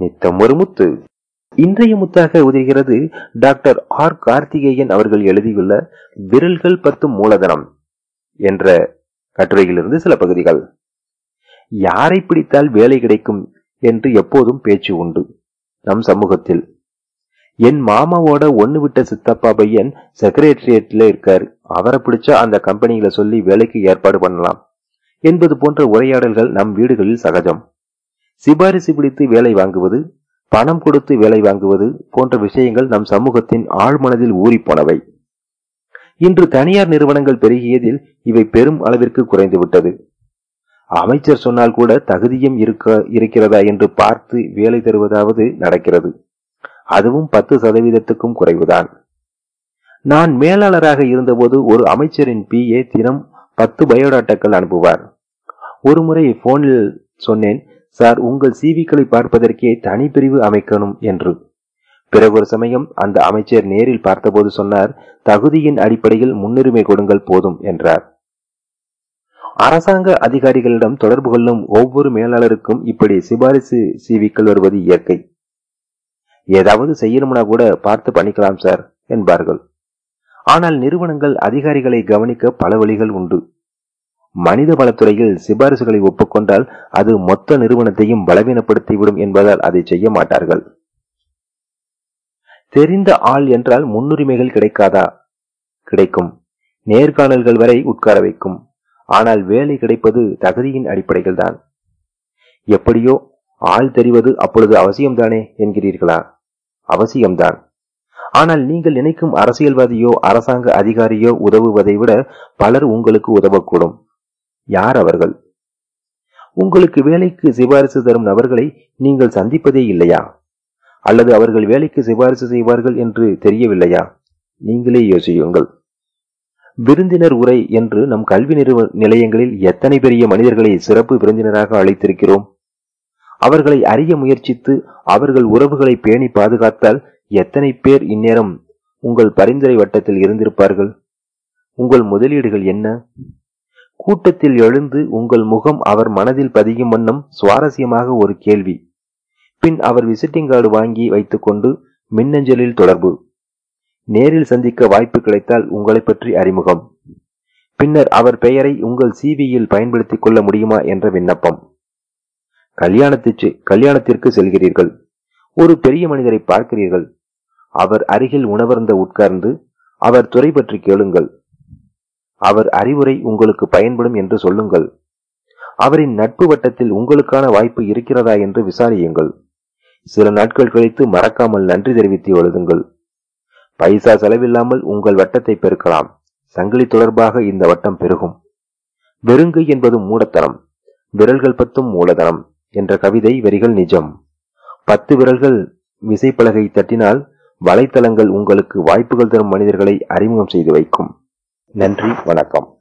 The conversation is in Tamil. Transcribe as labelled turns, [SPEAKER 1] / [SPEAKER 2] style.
[SPEAKER 1] நித்தம் ஒரு முத்து இன்றைய முத்தாக உதிர்கிறது டாக்டர் ஆர் கார்த்திகேயன் அவர்கள் எழுதியுள்ள விரல்கள் பத்து மூலதனம் என்ற கட்டுரையிலிருந்து சில பகுதிகள். யாரை பிடித்தால் வேலை கிடைக்கும் என்று எப்போதும் பேச்சு உண்டு நம் சமூகத்தில். என் மாமாவோட ஒன்னு விட்ட சித்தப்பா பையன் செக்ரட்டரியேட்ல இருக்காரு. அவரை பிடிச்சா அந்த கம்பெனிகளை சொல்லி வேலைக்கு ஏற்பாடு பண்ணலாம். என்பது போன்ற உரையாடல்கள் நம் வீடுகளில் சகஜம். சிபாரிசு பிடித்து வேலை வாங்குவது பணம் கொடுத்து வேலை வாங்குவது போன்ற விஷயங்கள் நம் சமூகத்தின் ஆழ்மனதில் ஊறிப்போனவை. இன்று தனியார் நிறுவனங்கள் பெருகியதில் இவை பெரும் அளவிற்கு குறைந்துவிட்டது. அமைச்சர் சொன்னால் கூட தகுதியும் இருக்க இருக்கிறதா என்று பார்த்து வேலை தருவதாவது நடக்கிறது. அதுவும் பத்து சதவீதத்துக்கும் குறைவுதான். நான் மேலாளராக இருந்தபோது ஒரு அமைச்சரின் பிஏ தினம் பத்து பயோடாட்டாக்கள் அனுப்புவார். ஒரு முறை போனில் சொன்னேன் சார் உங்கள் சிவிக்களை பார்ப்பதற்கே தனிப்பிரிவு அமைக்கணும் என்று. பிறகு ஒரு சமயம் அந்த அமைச்சர் நேரில் பார்த்தபோது சொன்னார் தகுதியின் அடிப்படையில் முன்னுரிமை கொடுங்கள் போதும் என்றார். அரசாங்க அதிகாரிகளிடம் தொடர்பு கொள்ளும் ஒவ்வொரு மேலாளருக்கும் இப்படி சிபாரிசு சிவிக்கள் வருவது இயற்கை. ஏதாவது செய்யணும்னா கூட பார்த்து பண்ணிக்கலாம் சார் என்பார்கள். ஆனால் நிறுவனங்கள் அதிகாரிகளை கவனிக்க பல வழிகள் உண்டு. மனித வளத்துறையில் சிபாரிசுகளை ஒப்புக்கொண்டால் அது மொத்த நிறுவனத்தையும் பலவீனப்படுத்திவிடும் என்பதால் அதை செய்ய மாட்டார்கள். தெரிந்த ஆள் என்றால் முன்னுரிமைகள் கிடைக்காதா? கிடைக்கும். நேர்காணல்கள் வரை உட்கார வைக்கும். ஆனால் வேலை கிடைப்பது தகுதியின் அடிப்படையில் தான் எப்படியோ ஆள் தெரிவது அப்பொழுது அவசியம்தானே என்கிறீர்களா? அவசியம்தான். ஆனால் நீங்கள் நினைக்கும் அரசியல்வாதியோ அரசாங்க அதிகாரியோ உதவுவதை விட பலர் உங்களுக்கு உதவக்கூடும். யார் அவர்கள்? உங்களுக்கு வேலைக்கு சிபாரிசு தரும் நபர்களை நீங்கள் சந்திப்பதே இல்லையா? அல்லது அவர்கள் வேலைக்கு சிபாரிசு செய்வார்கள் என்று தெரியவில்லையா? நீங்களே யோசியுங்கள். விருந்தினர் உரை என்று நம் கல்வி நிறுவ நிலையங்களில் எத்தனை பெரிய மனிதர்களை சிறப்பு விருந்தினராக அழைத்திருக்கிறோம்? அவர்களை அறிய முயற்சித்து அவர்கள் உறவுகளை பேணி பாதுகாத்தால் எத்தனை பேர் இந்நேரம் உங்கள் பரிந்துரை வட்டத்தில் இருந்திருப்பார்கள்? உங்கள் முதலீடுகள் என்ன? கூட்டத்தில் எழுந்து உங்கள் முகம் அவர் மனதில் பதியும் வண்ணம் சுவாரஸ்யமாக ஒரு கேள்வி. பின் அவர் விசிட்டிங் கார்டு வாங்கி வைத்துக்கொண்டு மின்னஞ்சலில் தொடர்பு. நேரில் சந்திக்க வாய்ப்பு கிடைத்தால் உங்களை பற்றி அறிமுகம். பின்னர் அவர் பெயரை உங்கள் சிவியில் பயன்படுத்திக் கொள்ள முடியுமா என்ற விண்ணப்பம். கல்யாணத்திற்கு கல்யாணத்திற்கு செல்கிறீர்கள். ஒரு பெரிய மனிதரை பார்க்கிறீர்கள். அவர் அருகில் உணவர்ந்த உட்கார்ந்து அவர் துறை பற்றி கேளுங்கள். அவர் அறிவுரை உங்களுக்கு பயன்படும் என்று சொல்லுங்கள். அவரின் நட்பு வட்டத்தில் உங்களுக்கான வாய்ப்பு இருக்கிறதா என்று விசாரியுங்கள். சில நாட்கள் கழித்து மறக்காமல் நன்றி தெரிவித்து எழுதுங்கள். பைசா செலவில்லாமல் உங்கள் வட்டத்தை பெருக்கலாம். சங்கிலி தொடர்பாக இந்த வட்டம் பெருகும். வெறுங்கை என்பது மூடத்தனம் விரல்கள் பத்தும் மூலதனம் என்ற கவிதை வரிகள் நிஜம். பத்து விரல்கள் விசைப்பலகை தட்டினால் வலைத்தளங்கள் உங்களுக்கு வாய்ப்புகள் தரும் மனிதர்களை அறிமுகம் செய்து வைக்கும். நன்றி வணக்கம்.